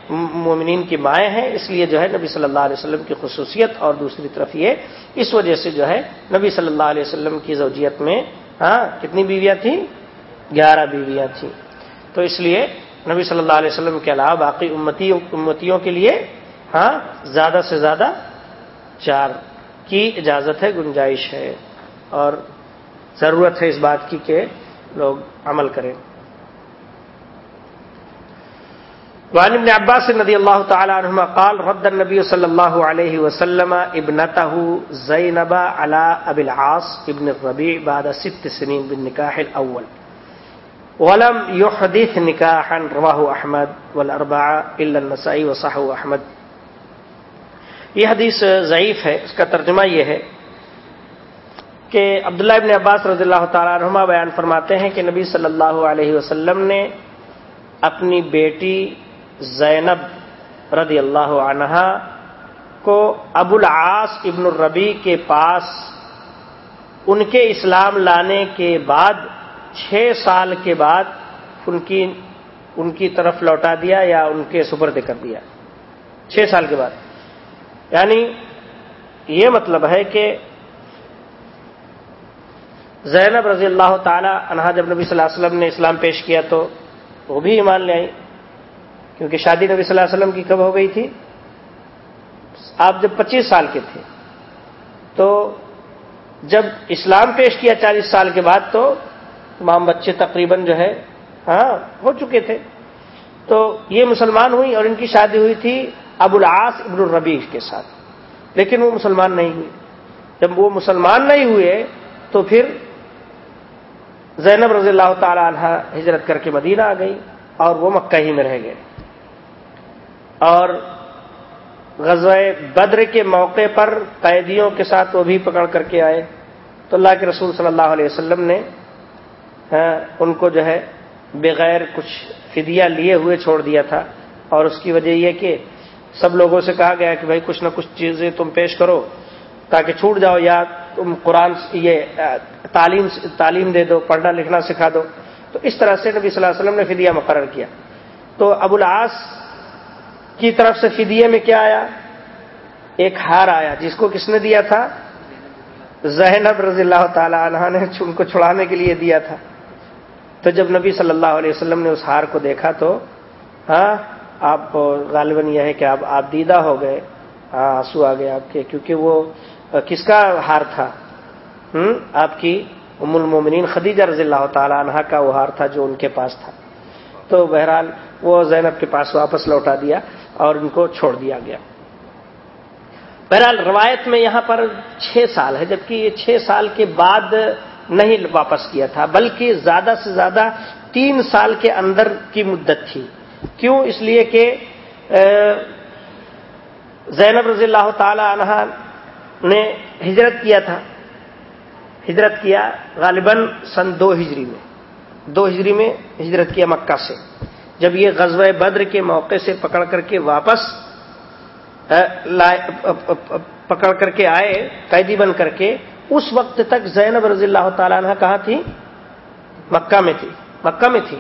مومنین کی مائیں ہیں، اس لیے جو ہے نبی صلی اللہ علیہ وسلم کی خصوصیت اور دوسری طرف یہ اس وجہ سے جو ہے نبی صلی اللہ علیہ وسلم کی زوجیت میں ہاں کتنی بیویاں تھیں؟ گیارہ بیویاں تھیں۔ تو اس لیے نبی صلی اللہ علیہ وسلم کے علاوہ باقی امتی امتیوں کے لیے ہاں زیادہ سے زیادہ چار کی اجازت ہے، گنجائش ہے اور ضرورت ہے اس بات کی کہ لوگ عمل کریں۔ وعن ابن عباس رضی اللہ تعالی عنہما قال، رد النبی صلی اللہ علیہ وسلم ابنته زینب على ابی العاص ابن الربیع بعد ست سنین بالنکاح الاول۔ ولم يحدث نکاحا رواه احمد والاربعہ الا النسائی وصحو احمد یہ حدیث ضعیف ہے، اس کا ترجمہ یہ ہے کہ عبداللہ ابن عباس رضی اللہ تعالیٰ عنہما بیان فرماتے ہیں کہ نبی صلی اللہ علیہ وسلم نے اپنی بیٹی زینب رضی اللہ عنہ کو ابو العاص ابن الربی کے پاس ان کے اسلام لانے کے بعد چھ سال کے بعد ان کی ان کی طرف لوٹا دیا یا ان کے سپرد کر دیا۔ چھ سال کے بعد۔ یعنی یہ مطلب ہے کہ زینب رضی اللہ تعالی عنہا جب نبی صلی اللہ علیہ وسلم نے اسلام پیش کیا تو وہ بھی ایمان لے آئی کیونکہ شادی نبی صلی اللہ علیہ وسلم کی کب ہو گئی تھی؟ آپ جب پچیس سال کے تھے۔ تو جب اسلام پیش کیا چالیس سال کے بعد تو تمام بچے تقریباً جو ہے ہاں ہو چکے تھے۔ تو یہ مسلمان ہوئی اور ان کی شادی ہوئی تھی ابو العاص ابن الربیع کے ساتھ۔ لیکن وہ مسلمان نہیں ہوئے۔ جب وہ مسلمان نہیں ہوئے، تو پھر زینب رضی اللہ تعالی عنہ ہجرت کر کے مدینہ آ گئی اور وہ مکہ ہی میں رہ گئے۔ اور غزوہ بدر کے موقع پر قیدیوں کے ساتھ وہ بھی پکڑ کر کے آئے۔ تو اللہ کے رسول صلی اللہ علیہ وسلم نے ہاں، ان کو جو ہے بغیر کچھ فدیہ لیے ہوئے چھوڑ دیا تھا۔ اور اس کی وجہ یہ کہ سب لوگوں سے کہا گیا کہ بھائی، کچھ نہ کچھ چیزیں تم پیش کرو تاکہ چھوٹ جاؤ، یا تم قرآن یہ تعلیم تعلیم دے دو، پڑھنا لکھنا سکھا دو۔ تو اس طرح سے نبی صلی اللہ علیہ وسلم نے فدیہ مقرر کیا۔ تو ابو العاص کی طرف سے فدیے میں کیا آیا؟ ایک ہار آیا، جس کو کس نے دیا تھا؟ زہنب رضی اللہ تعالی عنہ نے ان کو چھڑانے کے لیے دیا تھا۔ تو جب نبی صلی اللہ علیہ وسلم نے اس ہار کو دیکھا تو ہاں آپ غالباً یہ ہے کہ آپ آپ دیدہ ہو گئے ہاں آنسو آ گئے آپ کے، کیونکہ وہ کس کا ہار تھا؟ ہم، آپ کی ام المومنین خدیجہ رضی اللہ تعالی عنہ کا وہ ہار تھا جو ان کے پاس تھا۔ تو بہرحال وہ زینب کے پاس واپس لوٹا دیا اور ان کو چھوڑ دیا گیا۔ بہرحال روایت میں یہاں پر چھ سال ہے، جبکہ یہ چھ سال کے بعد نہیں واپس کیا تھا، بلکہ زیادہ سے زیادہ تین سال کے اندر کی مدت تھی۔ کیوں؟ اس لیے کہ زینب رضی اللہ تعالی عنہ نے ہجرت کیا تھا۔ ہجرت کیا غالباً سن دو ہجری میں۔ دو ہجری میں ہجرت کیا مکہ سے۔ جب یہ غزوہ بدر کے موقع سے پکڑ کر کے واپس پکڑ کر کے آئے، قیدی بن کر کے اس وقت تک زینب رضی اللہ تعالیٰ عنہ کہاں تھی؟ مکہ میں تھی، مکہ میں تھی۔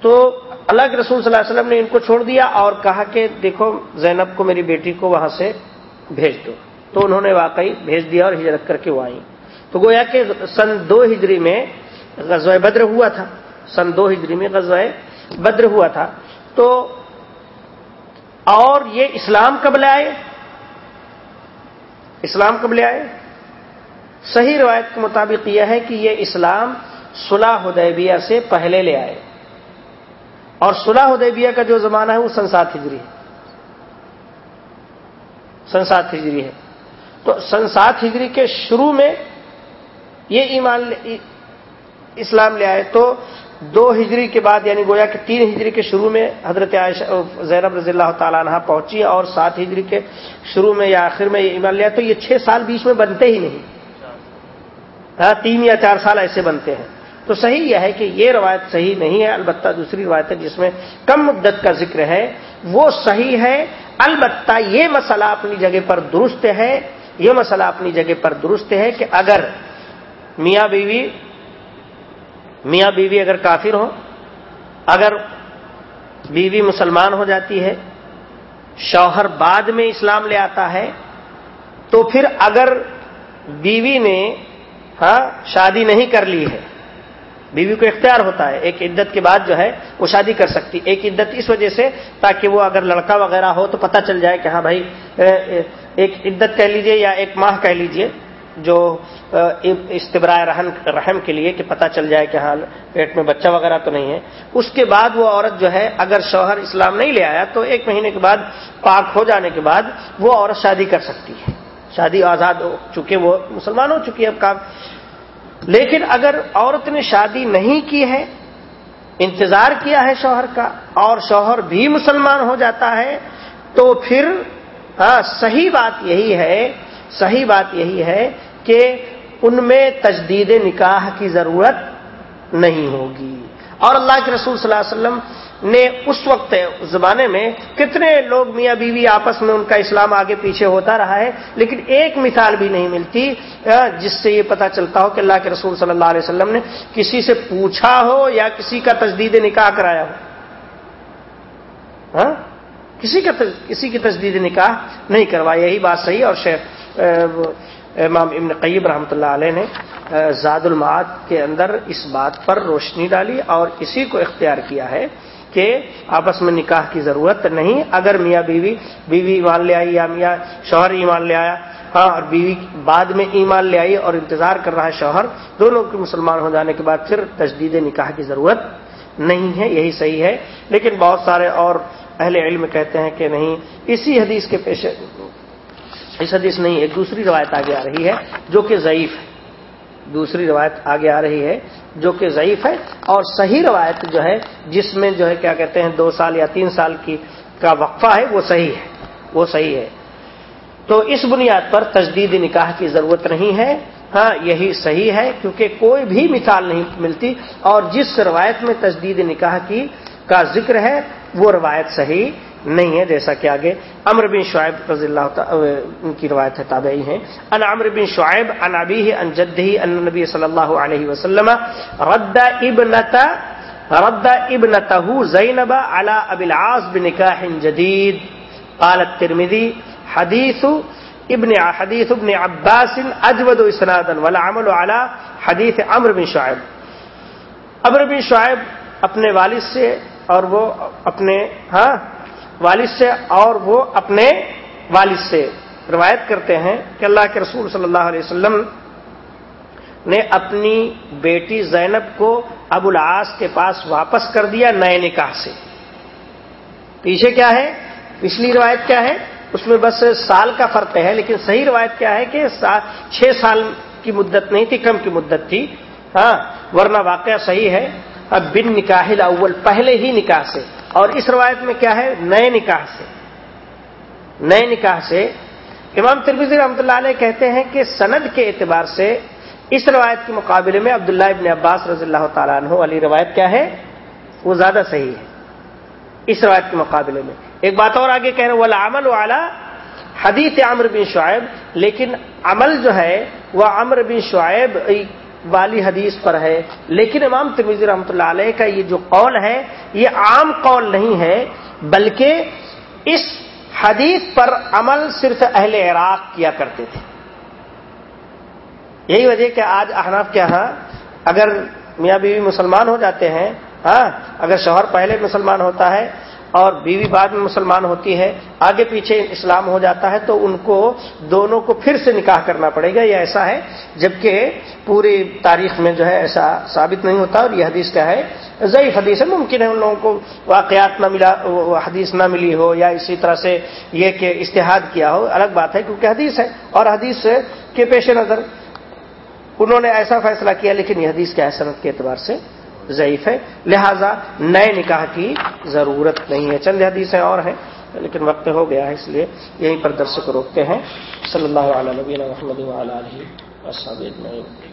تو اللہ کے رسول صلی اللہ علیہ وسلم نے ان کو چھوڑ دیا اور کہا کہ دیکھو، زینب کو، میری بیٹی کو وہاں سے بھیج دو۔ تو انہوں نے واقعی بھیج دیا اور ہجرت کر کے وہ آئی تو گویا کہ سن دو ہجری میں غزوہ بدر ہوا تھا۔ سن دو ہجری میں غزوہ بدر ہوا تھا۔ تو اور یہ اسلام کب آئے؟ اسلام کب لے آئے؟ صحیح روایت کے مطابق یہ ہے کہ یہ اسلام صلح حدیبیہ سے پہلے لے آئے۔ اور صلح حدیبیہ کا جو زمانہ ہے وہ سن سات ہجری ہے۔ سن سات ہجری ہے۔ تو سن سات ہجری کے شروع میں یہ ایمان اسلام لے آئے۔ تو دو ہجری کے بعد یعنی گویا کہ تین ہجری کے شروع میں حضرت عائشہ، زینب رضی اللہ تعالیٰ عنہ پہنچی اور سات ہجری کے شروع میں یا آخر میں یہ ایمان لیا۔ تو یہ چھ سال بیچ میں بنتے ہی نہیں۔ ہاں تین یا چار سال ایسے بنتے ہیں۔ تو صحیح یہ ہے کہ یہ روایت صحیح نہیں ہے، البتہ دوسری روایت ہے جس میں کم مدت کا ذکر ہے۔ وہ صحیح ہے، البتہ یہ مسئلہ اپنی جگہ پر درست ہے۔ یہ مسئلہ اپنی جگہ پر درست ہے کہ اگر میاں بیوی میاں بیوی اگر کافر ہو اگر بیوی مسلمان ہو جاتی ہے، شوہر بعد میں اسلام لے آتا ہے، تو پھر اگر بیوی نے ہاں شادی نہیں کر لی ہے، بیوی کو اختیار ہوتا ہے، ایک عدت کے بعد جو ہے، وہ شادی کر سکتی، ایک عدت اس وجہ سے تاکہ وہ اگر لڑکا وغیرہ ہو تو پتہ چل جائے کہ ہاں بھائی ایک عدت کہہ لیجیے یا ایک ماہ کہہ لیجیے۔ جو استبرائے رحم کے لیے کہ پتہ چل جائے کہ ہاں پیٹ میں بچہ وغیرہ تو نہیں ہے۔ اس کے بعد وہ عورت جو ہے، اگر شوہر اسلام نہیں لے آیا تو ایک مہینے کے بعد پاک ہو جانے کے بعد وہ عورت شادی کر سکتی ہے۔ شادی آزاد ہو چکے، وہ مسلمان ہو چکی ہے اب کام۔ لیکن اگر عورت نے شادی نہیں کی ہے، انتظار کیا ہے شوہر کا اور شوہر بھی مسلمان ہو جاتا ہے، تو پھر ہاں صحیح بات یہی ہے صحیح بات یہی ہے کہ ان میں تجدید نکاح کی ضرورت نہیں ہوگی۔ اور اللہ کے رسول صلی اللہ علیہ وسلم نے اس وقت زمانے میں کتنے لوگ میاں بیوی آپس میں ان کا اسلام آگے پیچھے ہوتا رہا ہے، لیکن ایک مثال بھی نہیں ملتی جس سے یہ پتا چلتا ہو کہ اللہ کے رسول صلی اللہ علیہ وسلم نے کسی سے پوچھا ہو یا کسی کا تجدید نکاح کرایا ہو۔ ہاں؟ کسی کا کسی کی تجدید نکاح نہیں کروایا یہی بات صحیح اور شیخ امام ابن قیب رحمۃ اللہ علیہ نے زاد المعاد کے اندر اس بات پر روشنی ڈالی اور اسی کو اختیار کیا ہے کہ آپس میں نکاح کی ضرورت نہیں، اگر میاں بیوی بیوی ایمان لے آئی یا میاں شوہر ایمان لے آیا ہاں اور بیوی بعد میں ایمان لے آئی اور انتظار کر رہا ہے شوہر، دونوں کے مسلمان ہو جانے کے بعد پھر تجدید نکاح کی ضرورت نہیں ہے، یہی صحیح ہے۔ لیکن بہت سارے اور اہل علم کہتے ہیں کہ نہیں، اسی حدیث کے پیشے اس حدیث نہیں، ایک دوسری روایت آگے آ رہی ہے جو کہ ضعیف ہے۔ دوسری روایت آگے آ رہی ہے جو کہ ضعیف ہے اور صحیح روایت جو ہے، جس میں جو ہے، کیا کہتے ہیں، دو سال یا تین سال کی کا وقفہ ہے، وہ صحیح ہے۔ وہ صحیح ہے۔ تو اس بنیاد پر تجدید نکاح کی ضرورت نہیں ہے۔ ہاں یہی صحیح ہے کیونکہ کوئی بھی مثال نہیں ملتی اور جس روایت میں تجدید نکاح کی کا ذکر ہے، وہ روایت صحیح نہیں ہے، جیسا کہ آگے امر بن شعیب رضی اللہ ان کی روایت ہے، تابعی ہیں۔ ان امر بن شعیب ان ابی ان جدی ان نبی صلی اللہ علیہ وسلم رد ابنتا رد ابنته زینب على ابی العاص بنکاح جدید۔ قال الترمذی، حدیث ابن حدیث ابن عباس اجود اسنادا والعمل على حدیث امر بن شعیب۔ امر بن شعیب اپنے والد سے اور وہ اپنے ہاں والد سے اور وہ اپنے والد سے روایت کرتے ہیں کہ اللہ کے رسول صلی اللہ علیہ وسلم نے اپنی بیٹی زینب کو ابو العاص کے پاس واپس کر دیا نئے نکاح سے۔ پیچھے کیا ہے؟ پچھلی روایت کیا ہے؟ اس میں بس سال کا فرق ہے، لیکن صحیح روایت کیا ہے کہ چھ سال کی مدت نہیں تھی، کم کی مدت تھی۔ ہاں ورنہ واقعہ صحیح ہے۔ اب بن نکاح اول پہلے ہی نکاح سے۔ اور اس روایت میں کیا ہے؟ نئے نکاح سے۔ نئے نکاح سے۔ امام تربیزی رحمۃ اللہ علیہ کہتے ہیں کہ سند کے اعتبار سے اس روایت کے مقابلے میں عبداللہ ابن عباس رضی اللہ تعالیٰ عنہ والی روایت کیا ہے؟ وہ زیادہ صحیح ہے۔ اس روایت کے مقابلے میں۔ ایک بات اور آگے کہہ رہے وہ عمل والا حدیث عمر بن شعیب، لیکن عمل جو ہے، وہ عمر بن شعیب والی حدیث پر ہے۔ لیکن امام تمیز رحمۃ اللہ علیہ کا یہ جو قول ہے، یہ عام قول نہیں ہے، بلکہ اس حدیث پر عمل صرف اہل عراق کیا کرتے تھے۔ یہی وجہ کہ آج احناف کے ہاں اگر میاں بیوی مسلمان ہو جاتے ہیں ہاں اگر شوہر پہلے مسلمان ہوتا ہے اور بیوی بعد میں مسلمان ہوتی ہے، آگے پیچھے اسلام ہو جاتا ہے، تو ان کو دونوں کو پھر سے نکاح کرنا پڑے گا۔ یہ ایسا ہے، جبکہ پوری تاریخ میں جو ہے ایسا ثابت نہیں ہوتا اور یہ حدیث کیا ہے، ضعیف حدیث ہے، ممکن ہے ان لوگوں کو واقعات نہ ملا، حدیث نہ ملی ہو یا اسی طرح سے یہ کہ اشتہاد کیا ہو۔ الگ بات ہے، کیونکہ حدیث ہے اور حدیث کے پیش نظر، انہوں نے ایسا فیصلہ کیا، لیکن یہ حدیث کے حسنت کے اعتبار سے ضعیف ہے۔ لہذا نئے نکاح کی ضرورت نہیں ہے۔ چند حدیثیں اور ہیں، لیکن وقت ہو گیا ہے، اس لیے یہیں پر درس کو روکتے ہیں۔ صلی اللہ علیہ نبی محمد علیہ